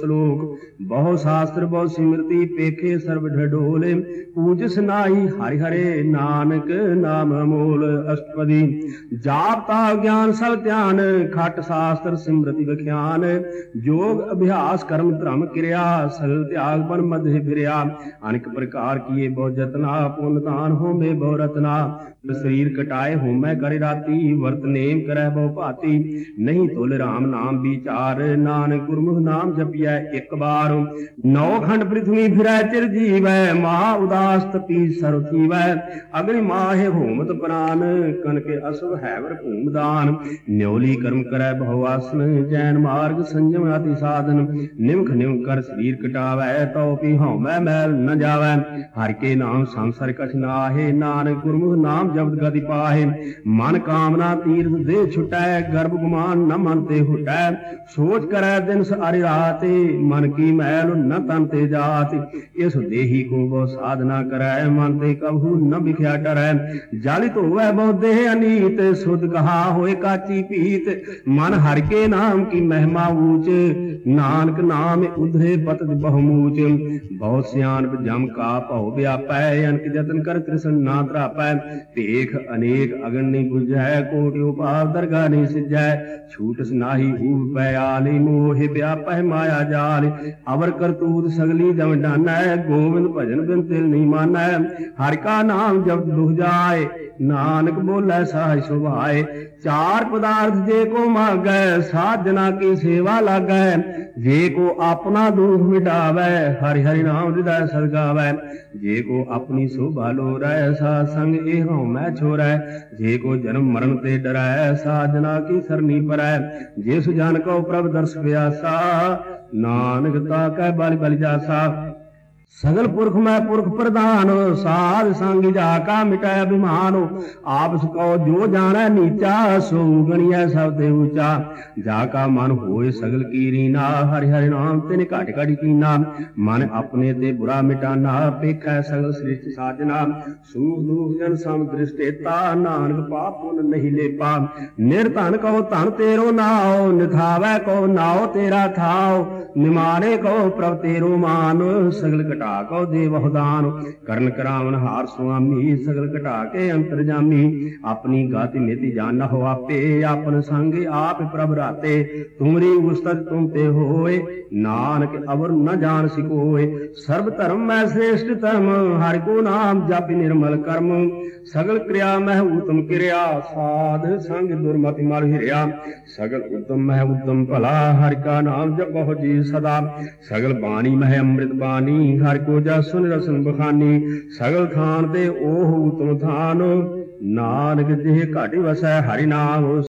श्लोक ਬਹੁ ਸ਼ਾਸਤਰ, ਬਹੁ ਸਿਮਰਤੀ, ਪੇਖੇ ਸਰਬ ਢਡੋਲੇ। ਪੂਜਸ ਨਾਹੀ ਹਰਿ ਹਰੇ, ਨਾਨਕ ਨਾਮ ਅਮੋਲ ਅਸ਼ਟਪਦੀ। ਜਾਪ ਤਾ ਗਿਆਨ ਸਭ ਧਿਆਨ, ਖਟ ਸ਼ਾਸਤਰ ਸਿਮਰਤੀ ਵਿਖਿਆਨ। ਜੋਗ ਅਭਿਆਸ ਕਰਮ ਧਰਮ ਕਿਰਿਆ, ਸਗਲ ਤਿਆਗ ਬਨ ਮਧੇ ਫਿਰਿਆ। ਅਨੇਕ ਪ੍ਰਕਾਰ ਕੀਏ ਬਹੁ ਜਤਨਾ ਪੁੰਨ ਦਾਨ ਹੋਮੇ ਬਹੁ ਰਤਨਾ। ਸਰੀਰ ਕਟਾਏ ਹੋਮੈ ਕਰਿ ਰਾਤੀ, ਵਰਤ ਨੇਮ ਕਰੈ ਬਹੁ ਭਾਤੀ। ਨਹੀਂ ਤੁਲ RAM ਨਾਮ ਵਿਚਾਰ, ਨਾਨਕ ਗੁਰਮੁਖ ਨਾਮ ਜਪਿਐ ਇੱਕ نوڈ پرتھوی فرا چر جیو ماں کر جاو ہر کے نام سمسر کٹ نہ من کامنا تی دے چھٹا گرب گمان نہ منتے ہوٹ سوچ کرے دن سر رات من کی محلو نہ تن اس دے کو بہت سادنا کراچی بہت سیان جم کا پاؤ بہ پنک جتن کر درا پیخ انیک اگن نی بجائے کوٹو پال درگاہ سجائے چھوٹ سنا پیالی موہے بیا پہ مایا جال ਅਵਰ ਕਰਤੂਤ ਸਗਲੀ ਜਮ ਡਾਨੈ ਗੋਬਿੰਦ ਭਜਨ ਬਿਨ ਤਿਲ ਨਹੀਂ ਮਾਨੈ ਹਰਿ ਕਾ ਨਾਮ ਜਪ ਦੁਖ ਜਾਏ, ਨਾਨਕ ਬੋਲੇ ਸਾਜ ਸੁਭਾਏ। ਚਾਰ ਪਦਾਰਥ ਜੇ ਕੋ ਮਾਗੈ ਸਾਧਨਾ ਕੀ ਸੇਵਾ ਲਾਗੈ। ਜੇ ਕੋ ਆਪਣਾ ਦੁਖ ਮਿਟਾਵੈ, ਹਰਿ ਹਰਿ ਨਾਮ ਹਿਰਦੈ ਸਰਗਾਵੈ ਜੇ ਕੋ ਆਪਣੀ ਸੋਭਾ ਲੋਰੈ ਸਾ ਸੰਗ ਇਹ ਹਉ ਮੈਂ ਛੋਰੈ। ਜੇ ਕੋ ਜਨਮ ਮਰਨ ਤੇ ਡਰੈ ਸਾਧਨਾ ਕੀ ਸਰਨੀ ਪਰੈ। ਜਿਸ ਸੁਜਾਨ ਕੋ ਪ੍ਰਭ ਦਰਸ ਪਿਆਸਾ, ਨਾਨਕ کہا کہ باری بلی جا صاحب ਸਗਲ ਪੁਰਖ ਮੈਂ ਪੁਰਖ ਪ੍ਰਧਾਨ ਸਾਧ ਸੰਗ ਜਾ ਕਾ ਮਿਟੈ ਅਭਿਮਾਨ ਆਪ ਸਕੋ ਜੋ ਜਾਣੈ ਨੀਚਾ ਸੋ ਗਣੀਐ ਸਭ ਤੇ ਉੱਚਾ ਜਾ ਕਾ ਮਨ ਹੋਏ ਸਗਲ ਕੀ ਰੀਨਾ ਹਰਿ ਹਰਿ ਨਾਮ ਤਿਨ ਘਟ ਘਟ ਕੀਨਾ ਮਨ ਆਪਣੇ ਤੇ ਬੁਰਾ ਮਿਟਾਨਾ ਪੇਖੈ ਸਗਲ ਸ੍ਰਿਸ਼ਟ ਸਾਜਨਾ ਸੂਖ ਦੂਖ ਜਨ ਸਮ ਦ੍ਰਿਸ਼ਟੇਤਾ ਨਾਨਕ ਪਾਪ ਪੁਨ ਨਹੀਂ ਲੇਪਾ ਨਿਰਧਨ ਕਹੋ ਧਨ ਤੇਰੋ ਨਾਉ ਨਿਥਾਵੈ ਕੋ ਨਾਉ ਤੇਰਾ ਥਾਉ ਨਿਮਾਰੇ ਕੋ ਪ੍ਰਭ ਤੇਰੋ ਮਾਨ ਸਗਲ ਘਟਾ ਕੋ ਦੇ ਬਹੁਦਾਨ ਕਰਨ ਕਰਾਵਨ ਹਾਰ ਸੁਆਮੀ, ਸਗਲ ਘਟਾ ਕੇ ਅੰਤਰਜਾਮੀ ਆਪਣੀ ਗਾਤੀ ਮੇਤੀ ਜਾਣ ਹੋ ਆਪੇ, ਆਪਨ ਸੰਗ ਆਪ ਪ੍ਰਭ ਰਾਤੇ। ਤੁਮਰੀ ਉਸਤਤ ਤੁਮ ਤੇ ਹੋਏ, ਨਾਨਕ ਅਵਰ ਨ ਜਾਣ ਸਿਕੋਏ। ਸਰਬ ਧਰਮ ਮੈਂ ਸ੍ਰੇਸ਼ਟ ਧਰਮ, ਹਰਿ ਕੋ ਨਾਮ ਜਪ ਨਿਰਮਲ ਕਰਮ। ਸਗਲ ਕਿਰਿਆ ਮਹਿ ਉਤਮ ਕਿਰਿਆ, ਸਾਧ ਸੰਗ ਦੁਰਮਤਿ ਮਲ ਹਿਰਿਆ। ਸਗਲ ਉਤਮ ਮਹਿ ਉਤਮ ਭਲਾ, ਹਰਿ ਕਾ ਨਾਮ ਜਪਹੁ ਜੀ ਸਦਾ। ਸਗਲ ਬਾਣੀ ਮਹਿ ਅੰਮ੍ਰਿਤ ਬਾਣੀ ਹਰਿ ਕੋ ਜਾ ਰਸਨ ਬਖਾਨੀ, ਸਗਲ ਥਾਨ ਤੇ ਉਹ ਉਤਮ ਥਾਨ। ਨਾਨਕ ਜਿਹ ਘਾਟੀ ਵਸੈ ਹਰਿ ਨਾਮ।